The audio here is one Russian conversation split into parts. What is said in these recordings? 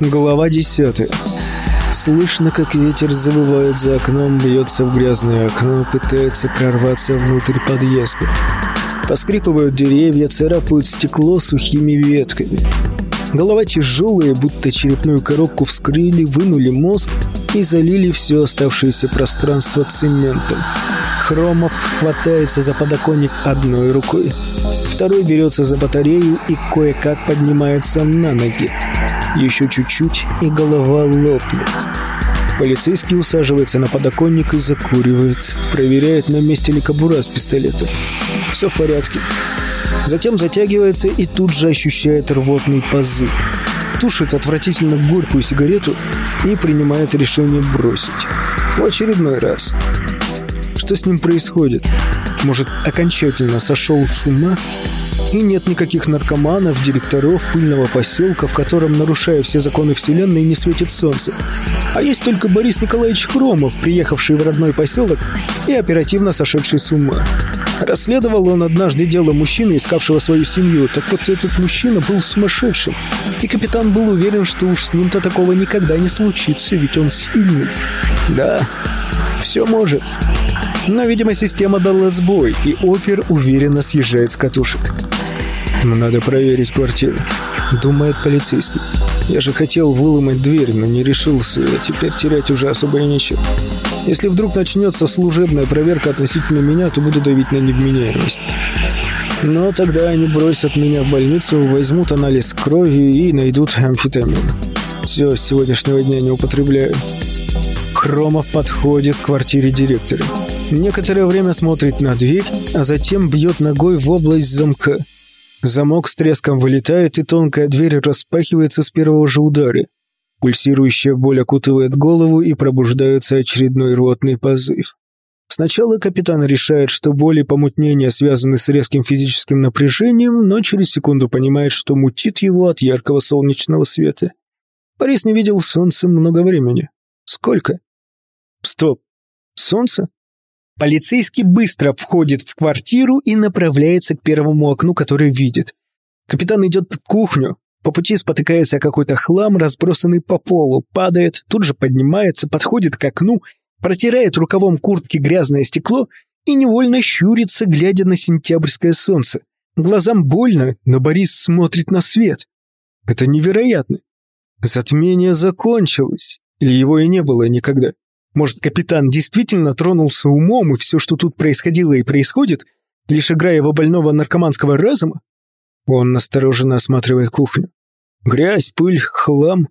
Глава десятая. Слышно, как ветер завывает за окном, бьется в грязное окно, пытается прорваться внутрь подъезда. Поскрипывают деревья, царапают стекло сухими ветками. Голова тяжелая, будто черепную коробку вскрыли, вынули мозг и залили все оставшееся пространство цементом. Хромов хватается за подоконник одной рукой, второй берется за батарею и кое-как поднимается на ноги. Еще чуть-чуть, и голова лопнет. Полицейский усаживается на подоконник и закуривает. Проверяет, на месте ли кобура с пистолетом. Все в порядке. Затем затягивается и тут же ощущает рвотный позыв. Тушит отвратительно горькую сигарету и принимает решение бросить. В очередной раз. Что с ним происходит? Может, окончательно сошел с ума? И нет никаких наркоманов, директоров пыльного поселка, в котором, нарушая все законы вселенной, не светит солнце. А есть только Борис Николаевич Хромов, приехавший в родной поселок и оперативно сошедший с ума. Расследовал он однажды дело мужчины, искавшего свою семью. Так вот, этот мужчина был сумасшедшим. И капитан был уверен, что уж с ним-то такого никогда не случится, ведь он сильный. Да, все может. Но, видимо, система дала сбой, и опер уверенно съезжает с катушек. «Надо проверить квартиру», — думает полицейский. «Я же хотел выломать дверь, но не решился, а теперь терять уже особо и нечего. Если вдруг начнется служебная проверка относительно меня, то буду давить на невменяемость. Но тогда они бросят меня в больницу, возьмут анализ крови и найдут амфетамин. Все, с сегодняшнего дня не употребляю». Хромов подходит к квартире директора. Некоторое время смотрит на дверь, а затем бьет ногой в область замка. Замок с треском вылетает, и тонкая дверь распахивается с первого же удара. Пульсирующая боль окутывает голову, и пробуждается очередной рвотный позыв. Сначала капитан решает, что боли и помутнения связаны с резким физическим напряжением, но через секунду понимает, что мутит его от яркого солнечного света. Борис не видел солнца много времени. Сколько? Стоп. Солнце? Полицейский быстро входит в квартиру и направляется к первому окну, которое видит. Капитан идет в кухню, по пути спотыкается какой-то хлам, разбросанный по полу, падает, тут же поднимается, подходит к окну, протирает рукавом куртки грязное стекло и невольно щурится, глядя на сентябрьское солнце. Глазам больно, но Борис смотрит на свет. Это невероятно. Затмение закончилось, или его и не было никогда. Может, капитан действительно тронулся умом, и все, что тут происходило и происходит, лишь игра его больного наркоманского разума? Он настороженно осматривает кухню. Грязь, пыль, хлам.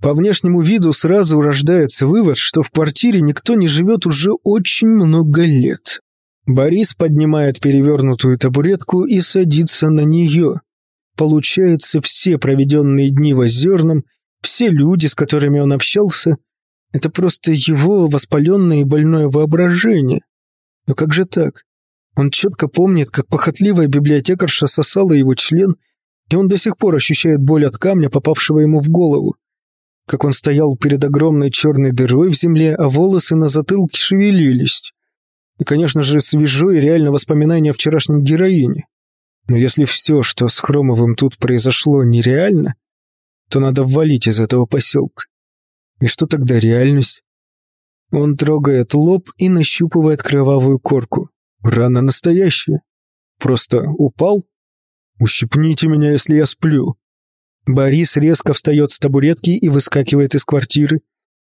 По внешнему виду сразу рождается вывод, что в квартире никто не живет уже очень много лет. Борис поднимает перевернутую табуретку и садится на нее. Получается, все проведенные дни в Озерном все люди, с которыми он общался, это просто его воспаленное и больное воображение. Но как же так? Он четко помнит, как похотливая библиотекарша сосала его член, и он до сих пор ощущает боль от камня, попавшего ему в голову. Как он стоял перед огромной черной дырой в земле, а волосы на затылке шевелились. И, конечно же, свежо и реально воспоминание о вчерашнем героине. Но если все, что с Хромовым тут произошло, нереально, то надо валить из этого поселка. И что тогда реальность? Он трогает лоб и нащупывает кровавую корку. Рана настоящая. Просто упал? Ущипните меня, если я сплю. Борис резко встает с табуретки и выскакивает из квартиры.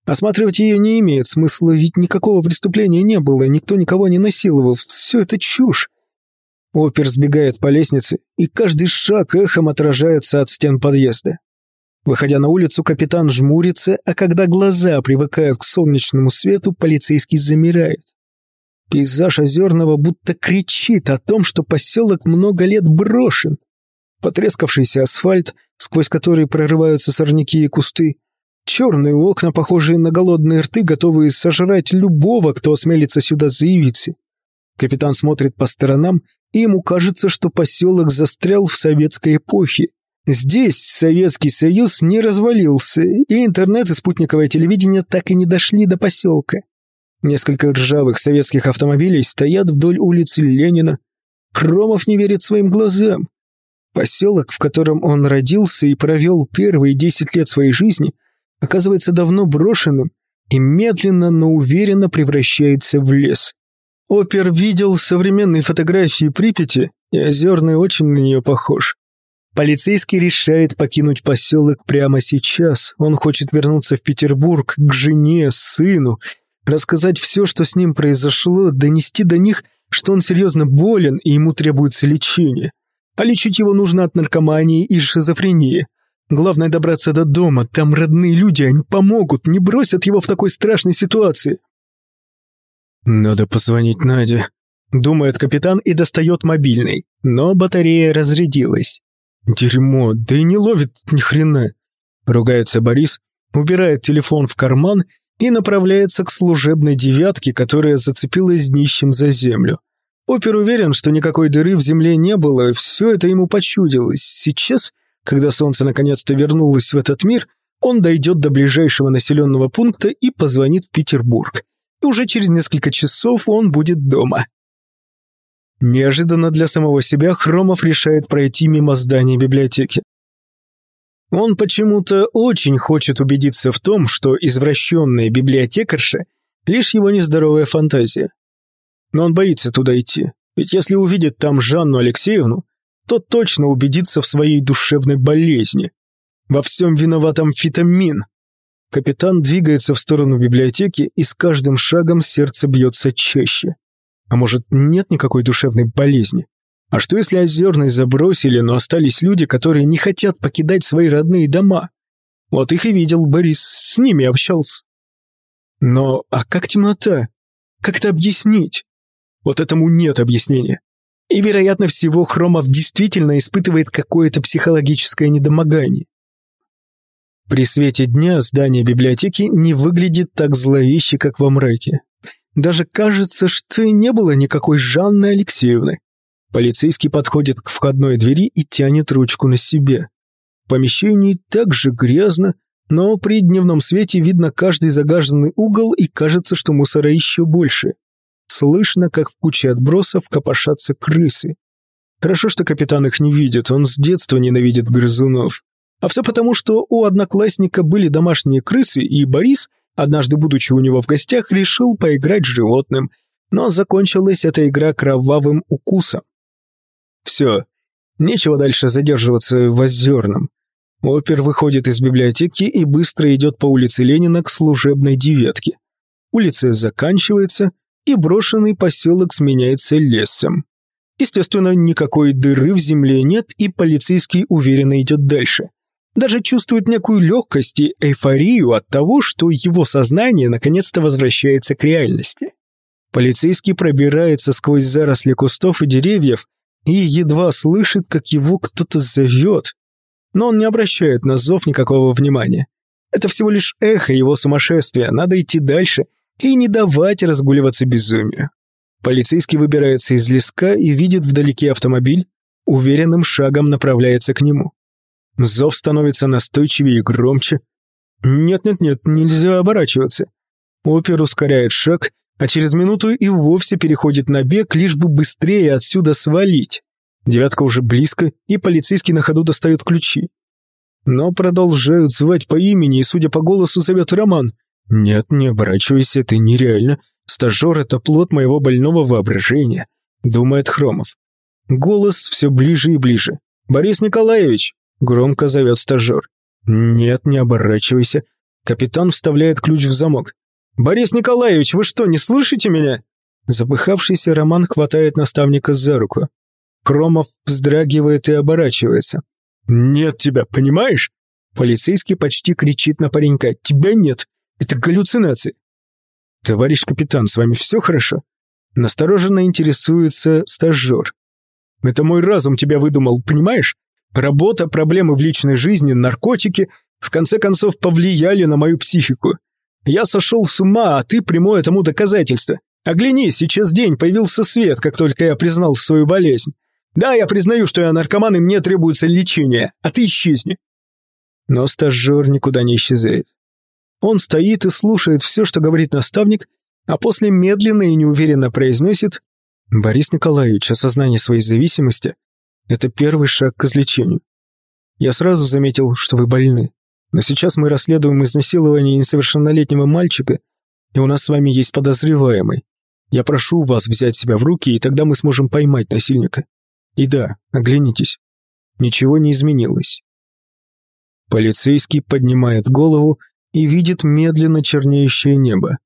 Осматривать ее не имеет смысла, ведь никакого преступления не было, никто никого не насиловал. Все это чушь. Опер сбегает по лестнице, и каждый шаг эхом отражается от стен подъезда. Выходя на улицу, капитан жмурится, а когда глаза привыкают к солнечному свету, полицейский замирает. Пейзаж Озерного будто кричит о том, что поселок много лет брошен. Потрескавшийся асфальт, сквозь который прорываются сорняки и кусты, черные окна, похожие на голодные рты, готовые сожрать любого, кто осмелится сюда заявиться. Капитан смотрит по сторонам, и ему кажется, что поселок застрял в советской эпохе, Здесь Советский Союз не развалился, и интернет и спутниковое телевидение так и не дошли до поселка. Несколько ржавых советских автомобилей стоят вдоль улицы Ленина. Кромов не верит своим глазам. Поселок, в котором он родился и провел первые десять лет своей жизни, оказывается давно брошенным и медленно, но уверенно превращается в лес. Опер видел современные фотографии Припяти, и Озерный очень на нее похож. Полицейский решает покинуть поселок прямо сейчас. Он хочет вернуться в Петербург к жене, сыну, рассказать все, что с ним произошло, донести до них, что он серьезно болен и ему требуется лечение. А лечить его нужно от наркомании и шизофрении. Главное добраться до дома, там родные люди, они помогут, не бросят его в такой страшной ситуации. «Надо позвонить Наде», — думает капитан и достает мобильный, но батарея разрядилась. «Дерьмо, да и не ловит ни хрена!» Ругается Борис, убирает телефон в карман и направляется к служебной девятке, которая зацепилась днищем за землю. Опер уверен, что никакой дыры в земле не было, все это ему почудилось. Сейчас, когда солнце наконец-то вернулось в этот мир, он дойдет до ближайшего населенного пункта и позвонит в Петербург. И уже через несколько часов он будет дома. Неожиданно для самого себя Хромов решает пройти мимо здания библиотеки. Он почему-то очень хочет убедиться в том, что извращенная библиотекарша – лишь его нездоровая фантазия. Но он боится туда идти, ведь если увидит там Жанну Алексеевну, то точно убедится в своей душевной болезни. Во всем виноват амфетамин. Капитан двигается в сторону библиотеки, и с каждым шагом сердце бьется чаще. А может, нет никакой душевной болезни? А что если Озерный забросили, но остались люди, которые не хотят покидать свои родные дома? Вот их и видел Борис, с ними общался. Но а как темнота? Как это объяснить? Вот этому нет объяснения. И, вероятно всего, Хромов действительно испытывает какое-то психологическое недомогание. При свете дня здание библиотеки не выглядит так зловеще, как во мраке. Даже кажется, что и не было никакой Жанны Алексеевны. Полицейский подходит к входной двери и тянет ручку на себе. В помещении также грязно, но при дневном свете видно каждый загаженный угол и кажется, что мусора еще больше. Слышно, как в куче отбросов копошатся крысы. Хорошо, что капитан их не видит, он с детства ненавидит грызунов. А все потому, что у одноклассника были домашние крысы, и Борис – Однажды, будучи у него в гостях, решил поиграть с животным, но закончилась эта игра кровавым укусом. Все, нечего дальше задерживаться в Озерном. Опер выходит из библиотеки и быстро идет по улице Ленина к служебной девятке. Улица заканчивается, и брошенный поселок сменяется лесом. Естественно, никакой дыры в земле нет, и полицейский уверенно идет дальше даже чувствует некую легкость и эйфорию от того, что его сознание наконец-то возвращается к реальности. Полицейский пробирается сквозь заросли кустов и деревьев и едва слышит, как его кто-то зовет. Но он не обращает на зов никакого внимания. Это всего лишь эхо его сумасшествия, надо идти дальше и не давать разгуливаться безумию. Полицейский выбирается из леска и видит вдалеке автомобиль, уверенным шагом направляется к нему. Зов становится настойчивее и громче. Нет-нет-нет, нельзя оборачиваться. Опер ускоряет шаг, а через минуту и вовсе переходит на бег, лишь бы быстрее отсюда свалить. Девятка уже близко, и полицейский на ходу достает ключи. Но продолжают звать по имени, и, судя по голосу, зовет Роман. «Нет, не оборачивайся, это нереально. Стажер — это плод моего больного воображения», — думает Хромов. Голос все ближе и ближе. «Борис Николаевич!» Громко зовет стажер. «Нет, не оборачивайся». Капитан вставляет ключ в замок. «Борис Николаевич, вы что, не слышите меня?» Запыхавшийся Роман хватает наставника за руку. Кромов вздрагивает и оборачивается. «Нет тебя, понимаешь?» Полицейский почти кричит на паренька. «Тебя нет. Это галлюцинации». «Товарищ капитан, с вами все хорошо?» Настороженно интересуется стажер. «Это мой разум тебя выдумал, понимаешь? Работа, проблемы в личной жизни, наркотики в конце концов повлияли на мою психику. Я сошел с ума, а ты прямое тому доказательство. Оглянись, сейчас день, появился свет, как только я признал свою болезнь. Да, я признаю, что я наркоман, и мне требуется лечение, а ты исчезни. Но стажер никуда не исчезает. Он стоит и слушает все, что говорит наставник, а после медленно и неуверенно произносит «Борис Николаевич, осознание своей зависимости Это первый шаг к излечению. Я сразу заметил, что вы больны. Но сейчас мы расследуем изнасилование несовершеннолетнего мальчика, и у нас с вами есть подозреваемый. Я прошу вас взять себя в руки, и тогда мы сможем поймать насильника. И да, оглянитесь. Ничего не изменилось. Полицейский поднимает голову и видит медленно чернеющее небо.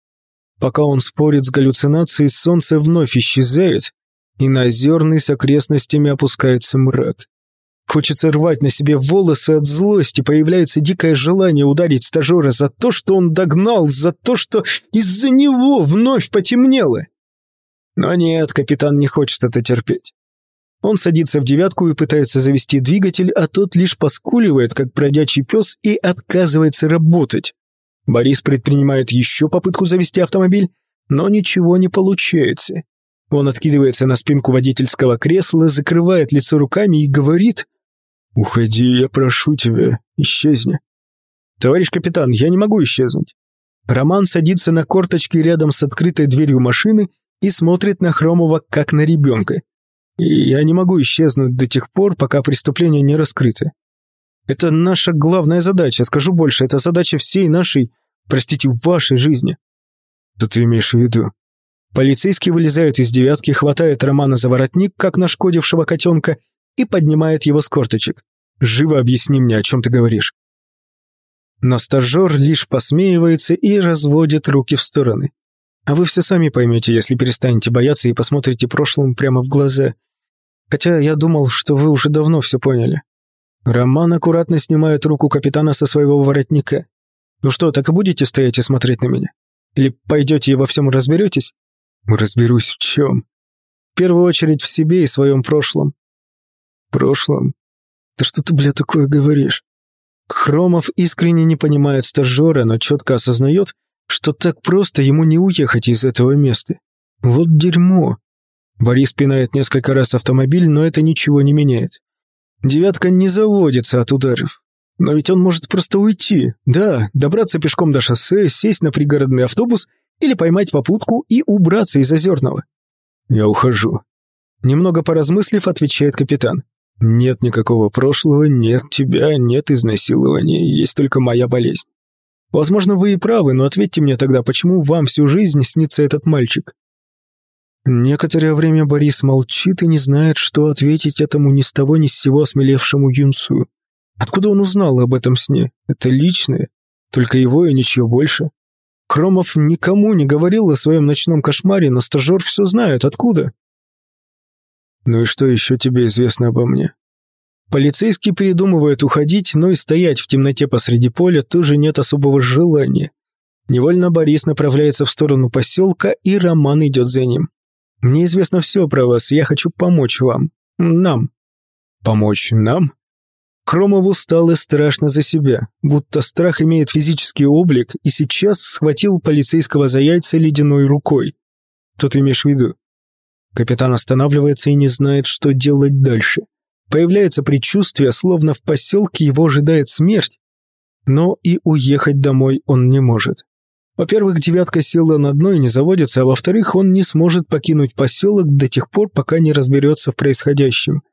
Пока он спорит с галлюцинацией, солнце вновь исчезает, и на озерный с окрестностями опускается мрак. Хочется рвать на себе волосы от злости, появляется дикое желание ударить стажера за то, что он догнал, за то, что из-за него вновь потемнело. Но нет, капитан не хочет это терпеть. Он садится в девятку и пытается завести двигатель, а тот лишь поскуливает, как бродячий пес, и отказывается работать. Борис предпринимает еще попытку завести автомобиль, но ничего не получается. Он откидывается на спинку водительского кресла, закрывает лицо руками и говорит «Уходи, я прошу тебя, исчезни». «Товарищ капитан, я не могу исчезнуть». Роман садится на корточки рядом с открытой дверью машины и смотрит на Хромова как на ребенка. Я не могу исчезнуть до тех пор, пока преступление не раскрыто. Это наша главная задача, скажу больше, это задача всей нашей, простите, вашей жизни. Что ты имеешь в виду? Полицейский вылезает из девятки, хватает Романа за воротник, как нашкодившего котенка, и поднимает его с корточек. «Живо объясни мне, о чем ты говоришь». Но стажер лишь посмеивается и разводит руки в стороны. А вы все сами поймете, если перестанете бояться и посмотрите прошлому прямо в глаза. Хотя я думал, что вы уже давно все поняли. Роман аккуратно снимает руку капитана со своего воротника. Ну что, так и будете стоять и смотреть на меня? Или пойдете и во всем разберетесь? Разберусь в чем? В первую очередь в себе и своем прошлом. Прошлом? Да что ты, бля, такое говоришь? Хромов искренне не понимает стажера, но четко осознает, что так просто ему не уехать из этого места. Вот дерьмо. Борис пинает несколько раз автомобиль, но это ничего не меняет. Девятка не заводится от ударов. Но ведь он может просто уйти. Да, добраться пешком до шоссе, сесть на пригородный автобус или поймать попутку и убраться из Озерного. Я ухожу. Немного поразмыслив, отвечает капитан. Нет никакого прошлого, нет тебя, нет изнасилования, есть только моя болезнь. Возможно, вы и правы, но ответьте мне тогда, почему вам всю жизнь снится этот мальчик? Некоторое время Борис молчит и не знает, что ответить этому ни с того ни с сего осмелевшему юнцу. Откуда он узнал об этом сне? Это личное, только его и ничего больше. Кромов никому не говорил о своем ночном кошмаре, но стажер все знает. Откуда? Ну и что еще тебе известно обо мне? Полицейский передумывает уходить, но и стоять в темноте посреди поля тоже нет особого желания. Невольно Борис направляется в сторону поселка, и Роман идет за ним. «Мне известно все про вас, я хочу помочь вам. Нам». «Помочь нам?» Кромову стало страшно за себя, будто страх имеет физический облик и сейчас схватил полицейского за яйца ледяной рукой. Что ты имеешь в виду? Капитан останавливается и не знает, что делать дальше. Появляется предчувствие, словно в поселке его ожидает смерть, но и уехать домой он не может. Во-первых, девятка села на дно и не заводится, а во-вторых, он не сможет покинуть поселок до тех пор, пока не разберется в происходящем.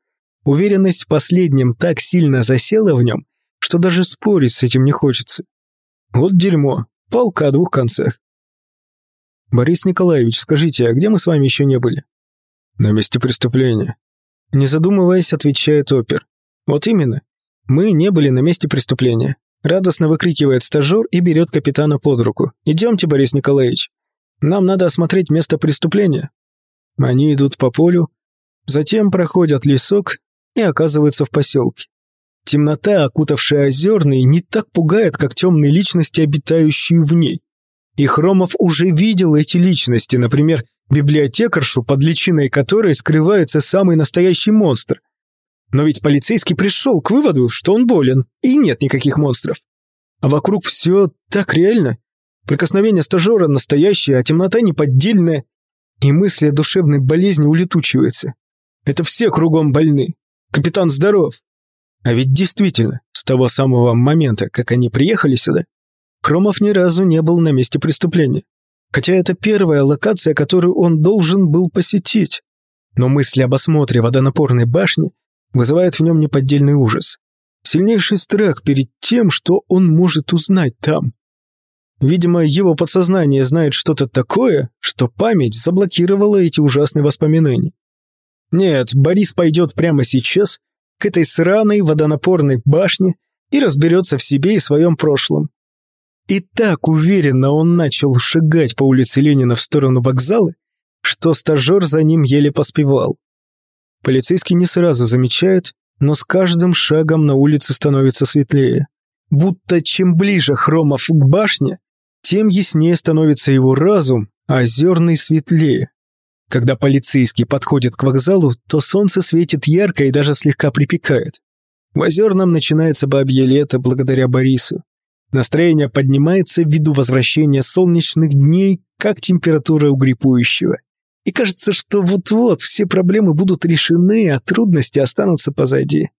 Уверенность в последнем так сильно засела в нем, что даже спорить с этим не хочется. Вот дерьмо, палка о двух концах. Борис Николаевич, скажите, а где мы с вами еще не были? На месте преступления. Не задумываясь, отвечает опер. Вот именно. Мы не были на месте преступления. Радостно выкрикивает стажер и берет капитана под руку. «Идемте, Борис Николаевич. Нам надо осмотреть место преступления». Они идут по полю, затем проходят лесок и оказываются в поселке. Темнота, окутавшая озерный, не так пугает, как темные личности, обитающие в ней. И Хромов уже видел эти личности, например, библиотекаршу, под личиной которой скрывается самый настоящий монстр. Но ведь полицейский пришел к выводу, что он болен, и нет никаких монстров. А вокруг все так реально. Прикосновение стажера настоящее, а темнота неподдельная. И мысль о душевной болезни улетучивается. Это все кругом больны. Капитан здоров. А ведь действительно, с того самого момента, как они приехали сюда, Кромов ни разу не был на месте преступления. Хотя это первая локация, которую он должен был посетить. Но мысль об осмотре водонапорной башни вызывает в нем неподдельный ужас. Сильнейший страх перед тем, что он может узнать там. Видимо, его подсознание знает что-то такое, что память заблокировала эти ужасные воспоминания. Нет, Борис пойдет прямо сейчас к этой сраной водонапорной башне и разберется в себе и своем прошлом. И так уверенно он начал шагать по улице Ленина в сторону вокзала, что стажер за ним еле поспевал. Полицейский не сразу замечает, но с каждым шагом на улице становится светлее. Будто чем ближе Хромов к башне, тем яснее становится его разум, а озерный светлее. Когда полицейский подходит к вокзалу, то солнце светит ярко и даже слегка припекает. В Озерном начинается бабье лето благодаря Борису. Настроение поднимается ввиду возвращения солнечных дней, как температура у гриппующего. И кажется, что вот-вот все проблемы будут решены, а трудности останутся позади.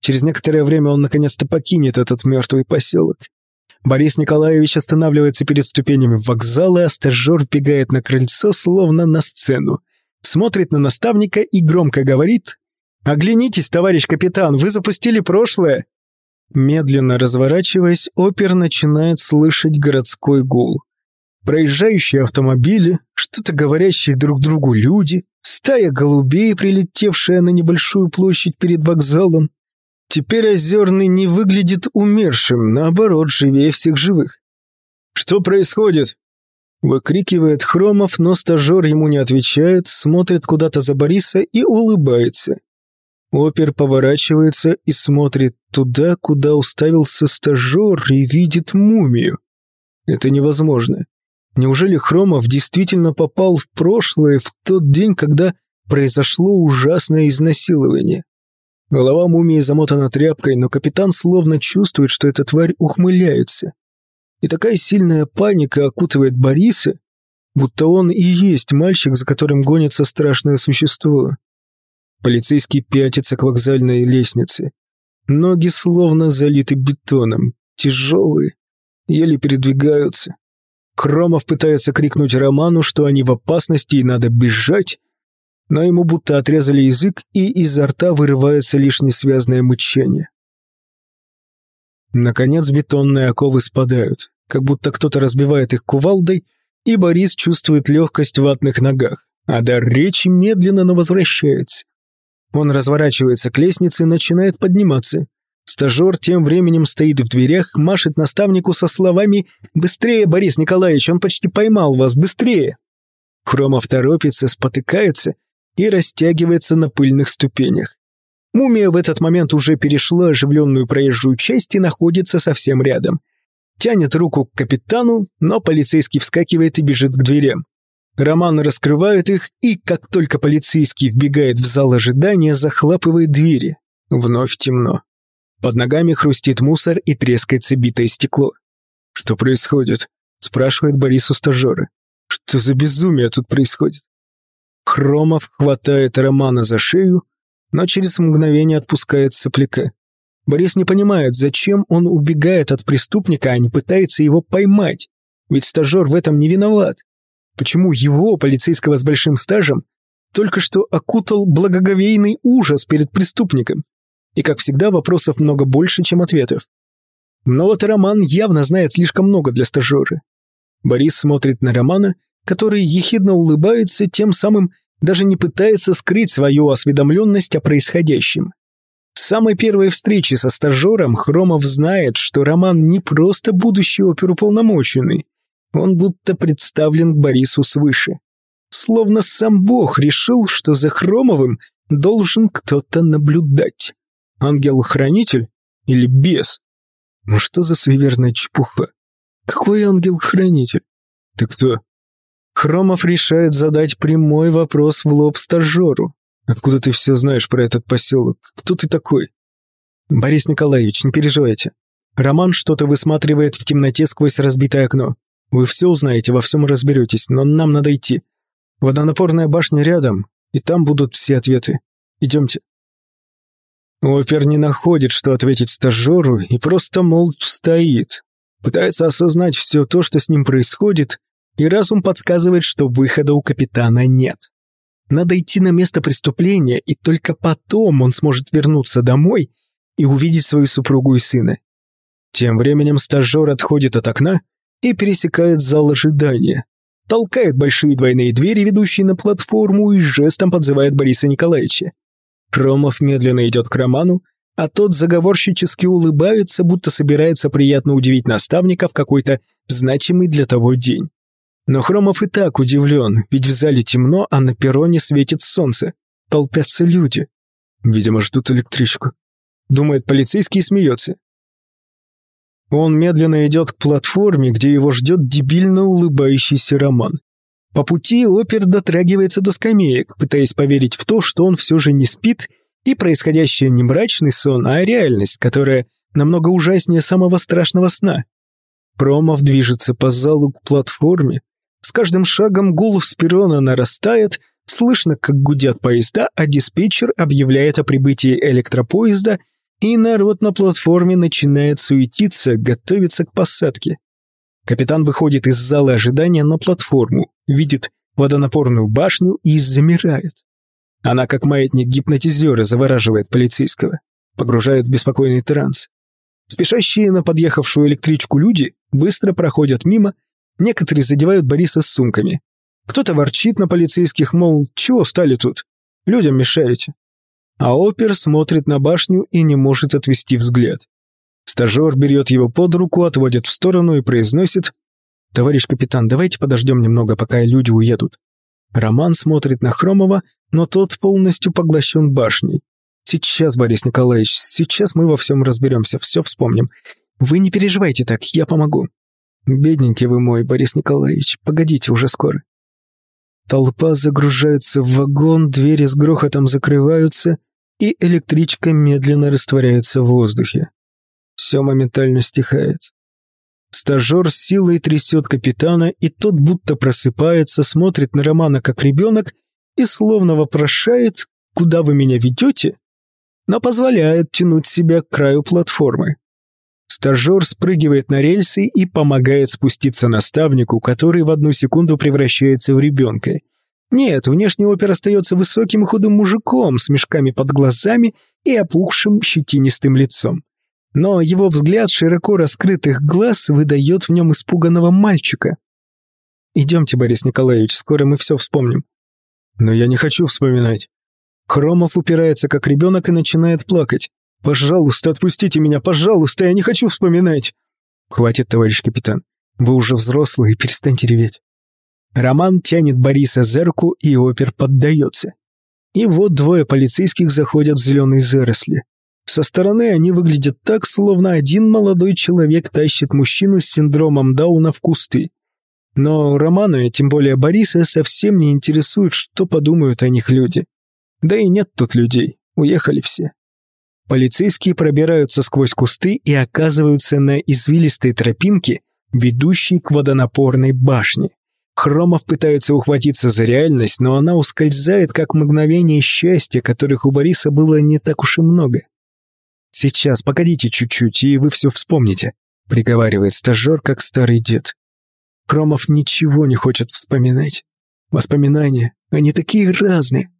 Через некоторое время он наконец-то покинет этот мертвый поселок. Борис Николаевич останавливается перед ступенями вокзала, а стажер вбегает на крыльцо, словно на сцену. Смотрит на наставника и громко говорит «Оглянитесь, товарищ капитан, вы запустили прошлое!» Медленно разворачиваясь, опер начинает слышать городской гул. Проезжающие автомобили, что-то говорящие друг другу люди, стая голубей, прилетевшая на небольшую площадь перед вокзалом. Теперь Озерный не выглядит умершим, наоборот, живее всех живых. «Что происходит?» Выкрикивает Хромов, но стажер ему не отвечает, смотрит куда-то за Бориса и улыбается. Опер поворачивается и смотрит туда, куда уставился стажер и видит мумию. Это невозможно. Неужели Хромов действительно попал в прошлое в тот день, когда произошло ужасное изнасилование? Голова мумии замотана тряпкой, но капитан словно чувствует, что эта тварь ухмыляется. И такая сильная паника окутывает Бориса, будто он и есть мальчик, за которым гонится страшное существо. Полицейский пятится к вокзальной лестнице. Ноги словно залиты бетоном, тяжелые, еле передвигаются. Кромов пытается крикнуть Роману, что они в опасности и надо бежать, но ему будто отрезали язык, и изо рта вырывается лишь несвязное мычание. Наконец бетонные оковы спадают, как будто кто-то разбивает их кувалдой, и Борис чувствует легкость в ватных ногах, а дар речи медленно, но возвращается. Он разворачивается к лестнице и начинает подниматься. Стажер тем временем стоит в дверях, машет наставнику со словами «Быстрее, Борис Николаевич, он почти поймал вас, быстрее!» Хромов торопится, спотыкается и растягивается на пыльных ступенях. Мумия в этот момент уже перешла оживленную проезжую часть и находится совсем рядом. Тянет руку к капитану, но полицейский вскакивает и бежит к дверям. Роман раскрывает их, и как только полицейский вбегает в зал ожидания, захлапывает двери. Вновь темно. Под ногами хрустит мусор и трескается битое стекло. «Что происходит?» – спрашивает Борис у стажера. «Что за безумие тут происходит?» Хромов хватает Романа за шею, но через мгновение отпускает сопляка. Борис не понимает, зачем он убегает от преступника, а не пытается его поймать. Ведь стажер в этом не виноват. Почему его, полицейского с большим стажем, только что окутал благоговейный ужас перед преступником? И, как всегда, вопросов много больше, чем ответов. Но вот Роман явно знает слишком много для стажера. Борис смотрит на Романа, который ехидно улыбается, тем самым даже не пытается скрыть свою осведомленность о происходящем. С самой первой встречи со стажером Хромов знает, что Роман не просто будущий оперуполномоченный, он будто представлен к Борису свыше. Словно сам Бог решил, что за Хромовым должен кто-то наблюдать. Ангел-хранитель или бес? Ну что за суеверная чепуха? Какой ангел-хранитель? Ты кто? Хромов решает задать прямой вопрос в лоб стажеру. Откуда ты все знаешь про этот поселок? Кто ты такой? Борис Николаевич, не переживайте. Роман что-то высматривает в темноте сквозь разбитое окно. Вы все узнаете, во всем разберетесь, но нам надо идти. Водонапорная башня рядом, и там будут все ответы. Идемте. Опер не находит, что ответить стажеру, и просто молча стоит. Пытается осознать все то, что с ним происходит, и разум подсказывает, что выхода у капитана нет. Надо идти на место преступления, и только потом он сможет вернуться домой и увидеть свою супругу и сына. Тем временем стажер отходит от окна и пересекает зал ожидания. Толкает большие двойные двери, ведущие на платформу, и жестом подзывает Бориса Николаевича. Кромов медленно идет к Роману, а тот заговорщически улыбается, будто собирается приятно удивить наставника в какой-то значимый для того день. Но Хромов и так удивлен, ведь в зале темно, а на перроне светит солнце. Толпятся люди. Видимо, ждут электричку. Думает полицейский и смеется. Он медленно идет к платформе, где его ждет дебильно улыбающийся Роман. По пути опер дотрагивается до скамеек, пытаясь поверить в то, что он все же не спит, и происходящее не мрачный сон, а реальность, которая намного ужаснее самого страшного сна. Промов движется по залу к платформе. С каждым шагом гул с перрона нарастает, слышно, как гудят поезда, а диспетчер объявляет о прибытии электропоезда – и народ на платформе начинает суетиться, готовиться к посадке. Капитан выходит из зала ожидания на платформу, видит водонапорную башню и замирает. Она, как маятник гипнотизера, завораживает полицейского, погружает в беспокойный транс. Спешащие на подъехавшую электричку люди быстро проходят мимо, некоторые задевают Бориса с сумками. Кто-то ворчит на полицейских, мол, чего встали тут? Людям мешаете. А опер смотрит на башню и не может отвести взгляд. Стажер берет его под руку, отводит в сторону и произносит «Товарищ капитан, давайте подождем немного, пока люди уедут». Роман смотрит на Хромова, но тот полностью поглощен башней. «Сейчас, Борис Николаевич, сейчас мы во всем разберемся, все вспомним. Вы не переживайте так, я помогу». «Бедненький вы мой, Борис Николаевич, погодите, уже скоро». Толпа загружается в вагон, двери с грохотом закрываются, и электричка медленно растворяется в воздухе. Все моментально стихает. Стажер с силой трясет капитана, и тот будто просыпается, смотрит на Романа как ребенок и словно вопрошает, куда вы меня ведете, но позволяет тянуть себя к краю платформы. Стажер спрыгивает на рельсы и помогает спуститься наставнику, который в одну секунду превращается в ребенка. Нет, внешне опер остается высоким худым мужиком с мешками под глазами и опухшим щетинистым лицом. Но его взгляд широко раскрытых глаз выдает в нем испуганного мальчика. «Идемте, Борис Николаевич, скоро мы все вспомним». «Но я не хочу вспоминать». Хромов упирается как ребенок и начинает плакать. «Пожалуйста, отпустите меня, пожалуйста, я не хочу вспоминать!» «Хватит, товарищ капитан. Вы уже взрослый, и перестаньте реветь». Роман тянет Бориса за руку, и опер поддается. И вот двое полицейских заходят в зеленые заросли. Со стороны они выглядят так, словно один молодой человек тащит мужчину с синдромом Дауна в кусты. Но Романа, тем более Бориса, совсем не интересует, что подумают о них люди. Да и нет тут людей, уехали все. Полицейские пробираются сквозь кусты и оказываются на извилистой тропинке, ведущей к водонапорной башне. Хромов пытается ухватиться за реальность, но она ускользает, как мгновение счастья, которых у Бориса было не так уж и много. «Сейчас, погодите чуть-чуть, и вы все вспомните», — приговаривает стажер, как старый дед. Хромов ничего не хочет вспоминать. Воспоминания, они такие разные.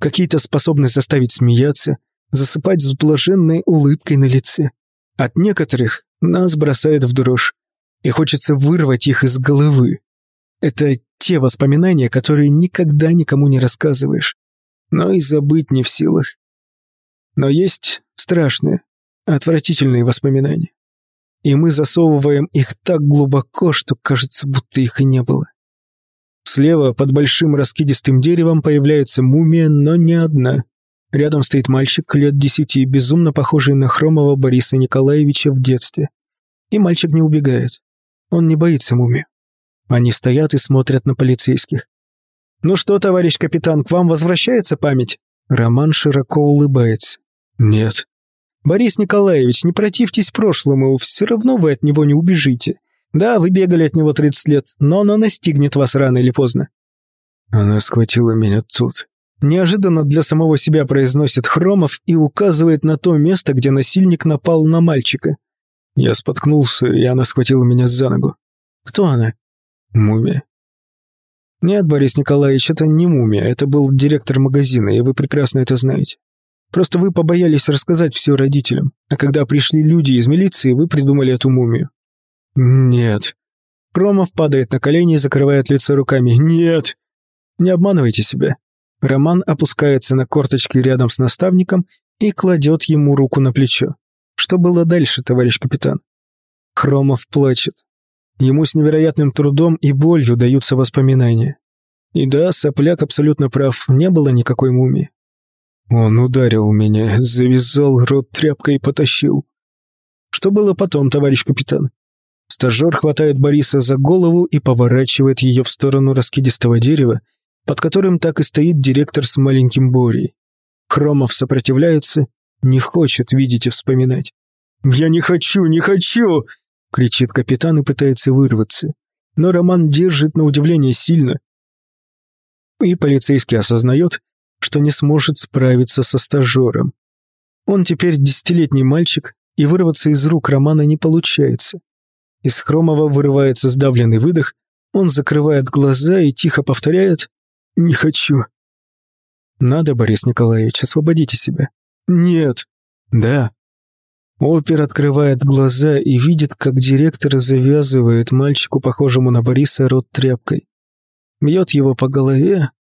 Какие-то способны заставить смеяться, засыпать с блаженной улыбкой на лице. От некоторых нас бросает в дрожь, и хочется вырвать их из головы. Это те воспоминания, которые никогда никому не рассказываешь, но и забыть не в силах. Но есть страшные, отвратительные воспоминания. И мы засовываем их так глубоко, что кажется, будто их и не было. Слева, под большим раскидистым деревом, появляется мумия, но не одна. Рядом стоит мальчик лет десяти, безумно похожий на Хромова Бориса Николаевича в детстве. И мальчик не убегает. Он не боится мумии. Они стоят и смотрят на полицейских. «Ну что, товарищ капитан, к вам возвращается память?» Роман широко улыбается. «Нет». «Борис Николаевич, не противьтесь прошлому, все равно вы от него не убежите. Да, вы бегали от него 30 лет, но оно настигнет вас рано или поздно». Она схватила меня тут. Неожиданно для самого себя произносит Хромов и указывает на то место, где насильник напал на мальчика. Я споткнулся, и она схватила меня за ногу. «Кто она?» «Мумия». Нет, Борис Николаевич, это не мумия, это был директор магазина, и вы прекрасно это знаете. Просто вы побоялись рассказать все родителям, а когда пришли люди из милиции, вы придумали эту мумию. Нет. Кромов падает на колени и закрывает лицо руками. Нет. Не обманывайте себя. Роман опускается на корточки рядом с наставником и кладет ему руку на плечо. Что было дальше, товарищ капитан? Хромов плачет. Ему с невероятным трудом и болью даются воспоминания. И да, сопляк абсолютно прав, не было никакой мумии. Он ударил меня, завязал рот тряпкой и потащил. Что было потом, товарищ капитан? Стажер хватает Бориса за голову и поворачивает ее в сторону раскидистого дерева, под которым так и стоит директор с маленьким Борей. Хромов сопротивляется, не хочет видеть и вспоминать. «Я не хочу, не хочу!» — кричит капитан и пытается вырваться. Но Роман держит на удивление сильно. И полицейский осознает, что не сможет справиться со стажером. Он теперь десятилетний мальчик, и вырваться из рук Романа не получается. Из Хромова вырывается сдавленный выдох, он закрывает глаза и тихо повторяет «Не хочу». «Надо, Борис Николаевич, освободите себя». «Нет». «Да». Опер открывает глаза и видит, как директор завязывает мальчику, похожему на Бориса, рот тряпкой. Бьет его по голове,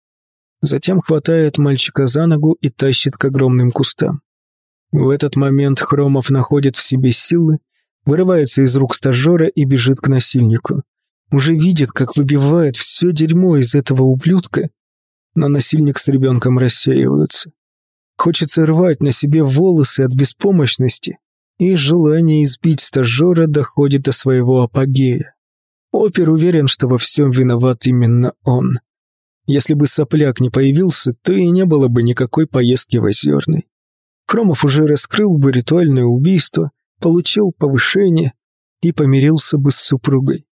затем хватает мальчика за ногу и тащит к огромным кустам. В этот момент Хромов находит в себе силы, вырывается из рук стажера и бежит к насильнику. Уже видит, как выбивает все дерьмо из этого ублюдка, но насильник с ребенком рассеиваются. Хочется рвать на себе волосы от беспомощности, и желание избить стажера доходит до своего апогея. Опер уверен, что во всем виноват именно он. Если бы сопляк не появился, то и не было бы никакой поездки в Озерный. Хромов уже раскрыл бы ритуальное убийство, получил повышение и помирился бы с супругой.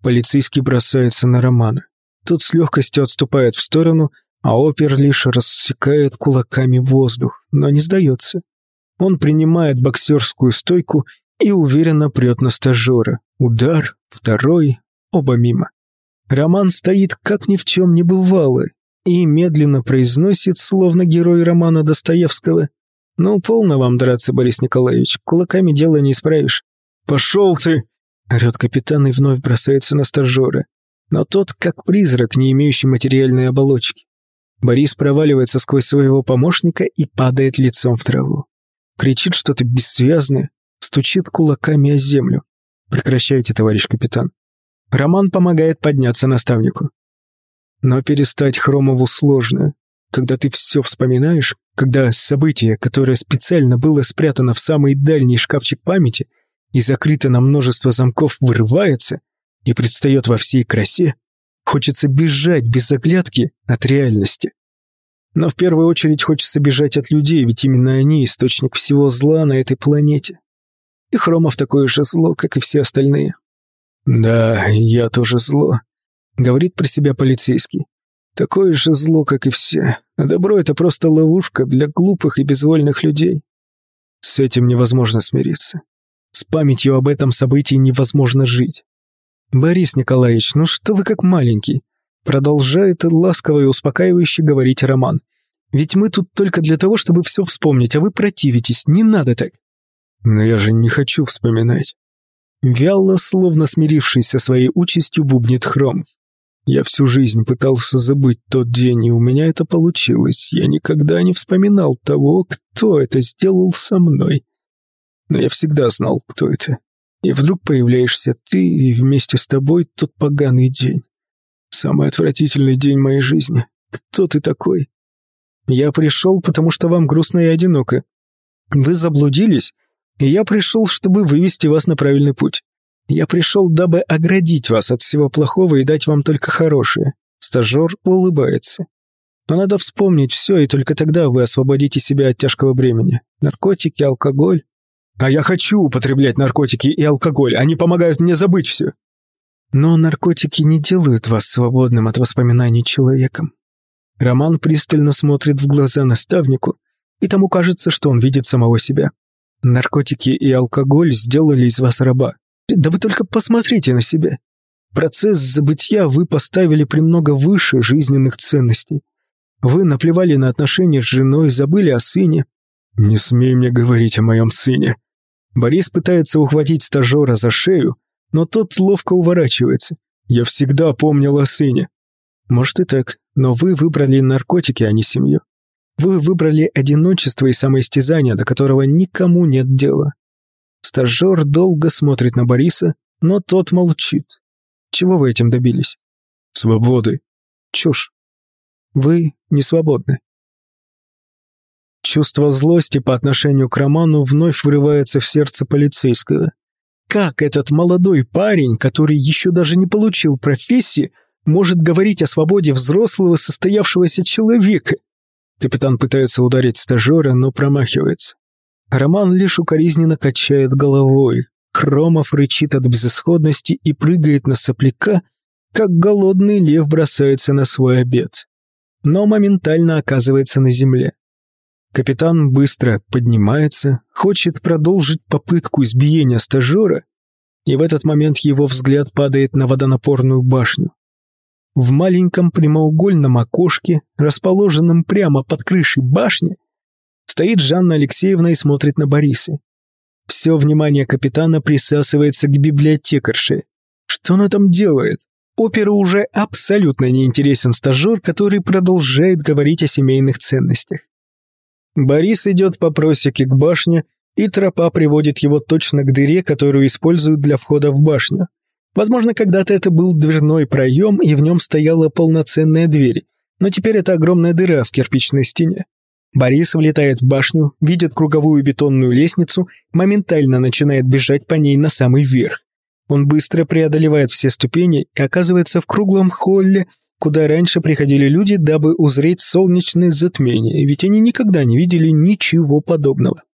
Полицейский бросается на Романа. Тот с легкостью отступает в сторону, а опер лишь рассекает кулаками воздух, но не сдается. Он принимает боксерскую стойку и уверенно прет на стажера. Удар, второй, оба мимо. Роман стоит, как ни в чем не бывало, и медленно произносит, словно герой романа Достоевского. «Ну, полно вам драться, Борис Николаевич, кулаками дело не исправишь». «Пошел ты!» — орет капитан и вновь бросается на стажера. Но тот, как призрак, не имеющий материальной оболочки. Борис проваливается сквозь своего помощника и падает лицом в траву кричит что-то бессвязное, стучит кулаками о землю. Прекращайте, товарищ капитан. Роман помогает подняться наставнику. Но перестать Хромову сложно. Когда ты все вспоминаешь, когда событие, которое специально было спрятано в самый дальний шкафчик памяти и закрыто на множество замков, вырывается и предстает во всей красе, хочется бежать без оглядки от реальности. Но в первую очередь хочется бежать от людей, ведь именно они источник всего зла на этой планете. И Хромов такое же зло, как и все остальные. «Да, я тоже зло», — говорит про себя полицейский. «Такое же зло, как и все. А добро — это просто ловушка для глупых и безвольных людей. С этим невозможно смириться. С памятью об этом событии невозможно жить. Борис Николаевич, ну что вы как маленький? Продолжает ласково и успокаивающе говорить Роман. «Ведь мы тут только для того, чтобы все вспомнить, а вы противитесь, не надо так». «Но я же не хочу вспоминать». Вяло, словно смирившись со своей участью, бубнит Хромов. «Я всю жизнь пытался забыть тот день, и у меня это получилось. Я никогда не вспоминал того, кто это сделал со мной. Но я всегда знал, кто это. И вдруг появляешься ты, и вместе с тобой тот поганый день. Самый отвратительный день моей жизни. Кто ты такой? Я пришел, потому что вам грустно и одиноко. Вы заблудились, и я пришел, чтобы вывести вас на правильный путь. Я пришел, дабы оградить вас от всего плохого и дать вам только хорошее. Стажер улыбается. Но надо вспомнить все, и только тогда вы освободите себя от тяжкого бремени. Наркотики, алкоголь. А я хочу употреблять наркотики и алкоголь, они помогают мне забыть все. Но наркотики не делают вас свободным от воспоминаний человеком. Роман пристально смотрит в глаза наставнику, и тому кажется, что он видит самого себя. Наркотики и алкоголь сделали из вас раба. Да вы только посмотрите на себя. Процесс забытия вы поставили премного выше жизненных ценностей. Вы наплевали на отношения с женой, забыли о сыне. Не смей мне говорить о моем сыне. Борис пытается ухватить стажера за шею, но тот ловко уворачивается. Я всегда помнил о сыне. Может и так, но вы выбрали наркотики, а не семью. Вы выбрали одиночество и самоистязание, до которого никому нет дела. Стажер долго смотрит на Бориса, но тот молчит. Чего вы этим добились? Свободы. Чушь. Вы не свободны. Чувство злости по отношению к Роману вновь врывается в сердце полицейского. Как этот молодой парень, который еще даже не получил профессии, может говорить о свободе взрослого состоявшегося человека? Капитан пытается ударить стажера, но промахивается. Роман лишь укоризненно качает головой. Кромов рычит от безысходности и прыгает на сопляка, как голодный лев бросается на свой обед. Но моментально оказывается на земле. Капитан быстро поднимается, хочет продолжить попытку избиения стажера, и в этот момент его взгляд падает на водонапорную башню. В маленьком прямоугольном окошке, расположенном прямо под крышей башни, стоит Жанна Алексеевна и смотрит на Бориса. Все внимание капитана присасывается к библиотекарше. Что она там делает? Оперу уже абсолютно неинтересен стажер, который продолжает говорить о семейных ценностях. Борис идет по просеке к башне, и тропа приводит его точно к дыре, которую используют для входа в башню. Возможно, когда-то это был дверной проем, и в нем стояла полноценная дверь, но теперь это огромная дыра в кирпичной стене. Борис влетает в башню, видит круговую бетонную лестницу, моментально начинает бежать по ней на самый верх. Он быстро преодолевает все ступени и оказывается в круглом холле, куда раньше приходили люди, дабы узреть солнечное затмение, ведь они никогда не видели ничего подобного.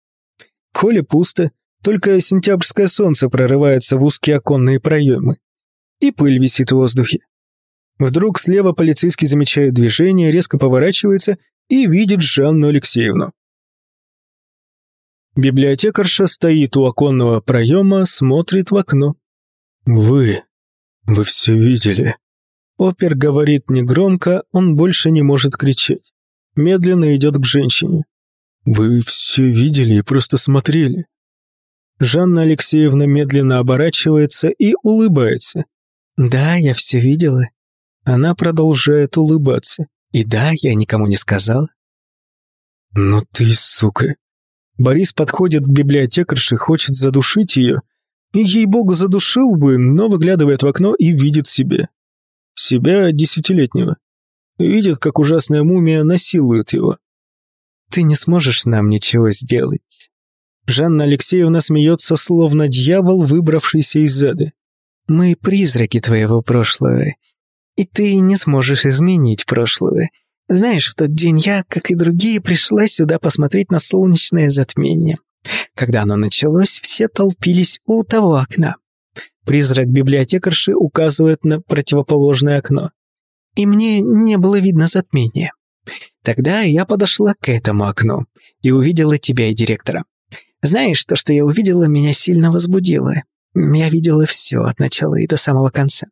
Холле пусто, только сентябрьское солнце прорывается в узкие оконные проемы. И пыль висит в воздухе. Вдруг слева полицейский замечает движение, резко поворачивается и видит Жанну Алексеевну. Библиотекарша стоит у оконного проема, смотрит в окно. «Вы... вы все видели?» Опер говорит негромко, он больше не может кричать. Медленно идет к женщине. «Вы все видели и просто смотрели?» Жанна Алексеевна медленно оборачивается и улыбается. «Да, я все видела». Она продолжает улыбаться. «И да, я никому не сказала». «Ну ты сука». Борис подходит к библиотекарше, хочет задушить ее. И ей-богу задушил бы, но выглядывает в окно и видит себя. Себя десятилетнего. Видит, как ужасная мумия насилует его. «Ты не сможешь нам ничего сделать». Жанна Алексеевна смеется, словно дьявол, выбравшийся из ада. «Мы призраки твоего прошлого, и ты не сможешь изменить прошлое. Знаешь, в тот день я, как и другие, пришла сюда посмотреть на солнечное затмение. Когда оно началось, все толпились у того окна. Призрак библиотекарши указывает на противоположное окно. И мне не было видно затмения. Тогда я подошла к этому окну и увидела тебя и директора. Знаешь, то, что я увидела, меня сильно возбудило. Я видела все от начала и до самого конца.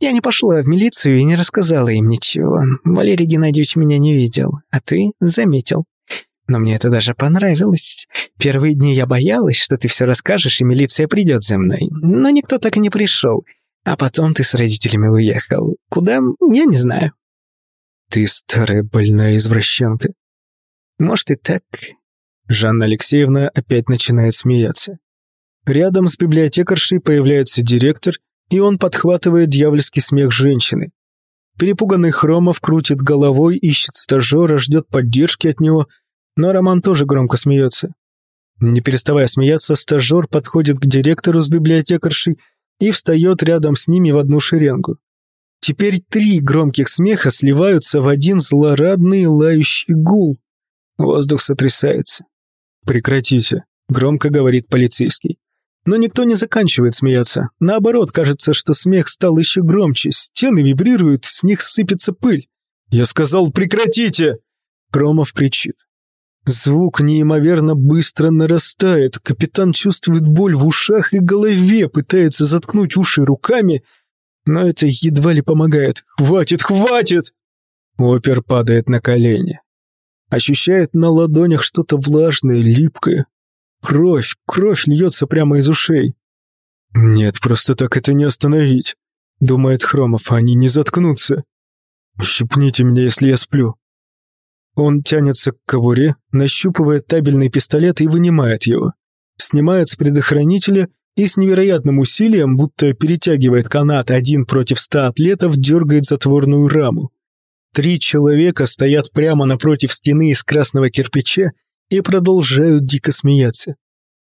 Я не пошла в милицию и не рассказала им ничего. Валерий Геннадьевич меня не видел, а ты заметил. Но мне это даже понравилось. Первые дни я боялась, что ты все расскажешь, и милиция придет за мной. Но никто так и не пришел. А потом ты с родителями уехал. Куда? Я не знаю. Ты старая больная извращенка. Может и так, Жанна Алексеевна опять начинает смеяться. Рядом с библиотекаршей появляется директор, и он подхватывает дьявольский смех женщины. Перепуганный Хромов крутит головой, ищет стажера, ждет поддержки от него, но Роман тоже громко смеется. Не переставая смеяться, стажер подходит к директору с библиотекаршей и встает рядом с ними в одну шеренгу. Теперь три громких смеха сливаются в один злорадный лающий гул. Воздух сотрясается. «Прекратите», — громко говорит полицейский. Но никто не заканчивает смеяться. Наоборот, кажется, что смех стал еще громче. Стены вибрируют, с них сыпется пыль. «Я сказал, прекратите!» Громов кричит. Звук неимоверно быстро нарастает. Капитан чувствует боль в ушах и голове, пытается заткнуть уши руками, Но это едва ли помогает. «Хватит, хватит!» Опер падает на колени. Ощущает на ладонях что-то влажное, липкое. Кровь, кровь льется прямо из ушей. «Нет, просто так это не остановить», — думает Хромов, они не заткнутся. «Щипните меня, если я сплю». Он тянется к кобуре, нащупывает табельный пистолет и вынимает его. Снимает с предохранителя и с невероятным усилием, будто перетягивает канат один против ста атлетов, дергает затворную раму. Три человека стоят прямо напротив стены из красного кирпича и продолжают дико смеяться.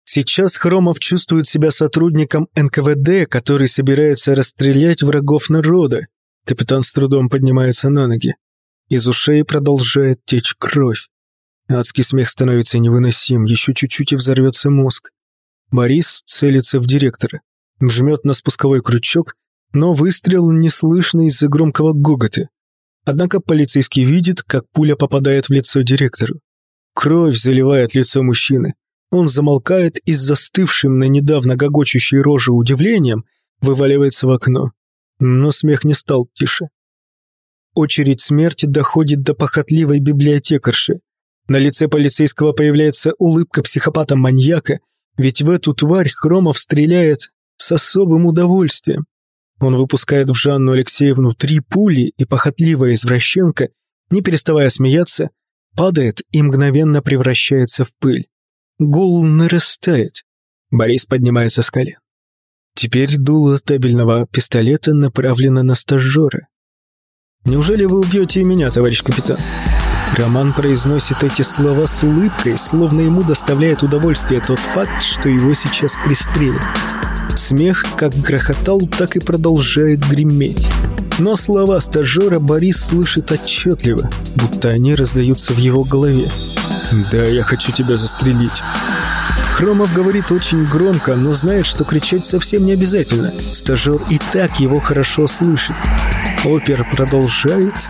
Сейчас Хромов чувствует себя сотрудником НКВД, который собирается расстрелять врагов народа. Капитан с трудом поднимается на ноги. Из ушей продолжает течь кровь. Адский смех становится невыносим, еще чуть-чуть и взорвется мозг. Борис целится в директора, жмет на спусковой крючок, но выстрел не слышно из-за громкого гогота. Однако полицейский видит, как пуля попадает в лицо директору. Кровь заливает лицо мужчины. Он замолкает и с застывшим на недавно гогочущей роже удивлением вываливается в окно. Но смех не стал тише. Очередь смерти доходит до похотливой библиотекарши. На лице полицейского появляется улыбка психопата-маньяка, ведь в эту тварь Хромов стреляет с особым удовольствием. Он выпускает в Жанну Алексеевну три пули, и похотливая извращенка, не переставая смеяться, падает и мгновенно превращается в пыль. Гул нарастает. Борис поднимается с колен. Теперь дуло табельного пистолета направлено на стажера. «Неужели вы убьете и меня, товарищ капитан?» Роман произносит эти слова с улыбкой, словно ему доставляет удовольствие тот факт, что его сейчас пристрелят. Смех как грохотал, так и продолжает греметь. Но слова стажера Борис слышит отчетливо, будто они раздаются в его голове. «Да, я хочу тебя застрелить». Хромов говорит очень громко, но знает, что кричать совсем не обязательно. Стажер и так его хорошо слышит. Опер продолжает.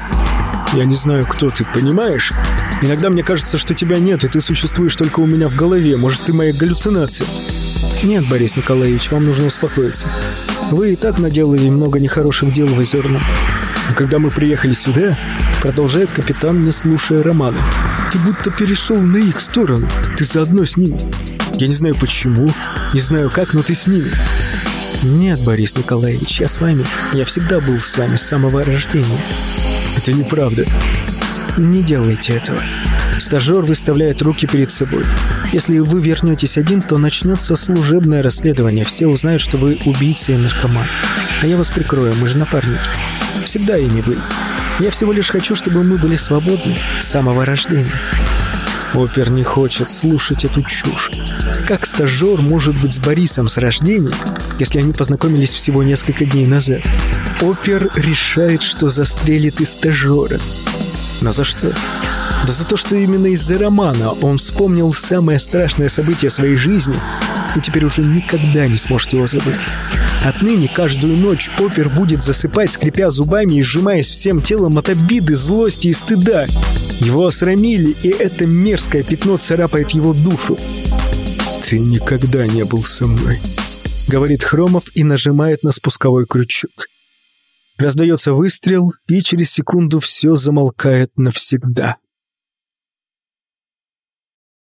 «Я не знаю, кто ты, понимаешь? Иногда мне кажется, что тебя нет, и ты существуешь только у меня в голове. Может, ты моя галлюцинация?» «Нет, Борис Николаевич, вам нужно успокоиться. Вы и так наделали много нехороших дел в Озерном. А когда мы приехали сюда, продолжает капитан, не слушая Романа, ты будто перешел на их сторону. Ты заодно с ними. Я не знаю почему, не знаю как, но ты с ними. Нет, Борис Николаевич, я с вами. Я всегда был с вами с самого рождения. Это неправда. Не делайте этого. Стажер выставляет руки перед собой. Если вы вернетесь один, то начнется служебное расследование. Все узнают, что вы убийца и наркоман. А я вас прикрою, мы же напарники. Всегда ими были. Я всего лишь хочу, чтобы мы были свободны с самого рождения. Опер не хочет слушать эту чушь. Как стажер может быть с Борисом с рождения, если они познакомились всего несколько дней назад? Опер решает, что застрелит и стажера. Но за что? Да за то, что именно из-за романа он вспомнил самое страшное событие своей жизни и теперь уже никогда не сможет его забыть. Отныне каждую ночь опер будет засыпать, скрипя зубами и сжимаясь всем телом от обиды, злости и стыда. Его осрамили, и это мерзкое пятно царапает его душу. «Ты никогда не был со мной», — говорит Хромов и нажимает на спусковой крючок. Раздается выстрел, и через секунду все замолкает навсегда.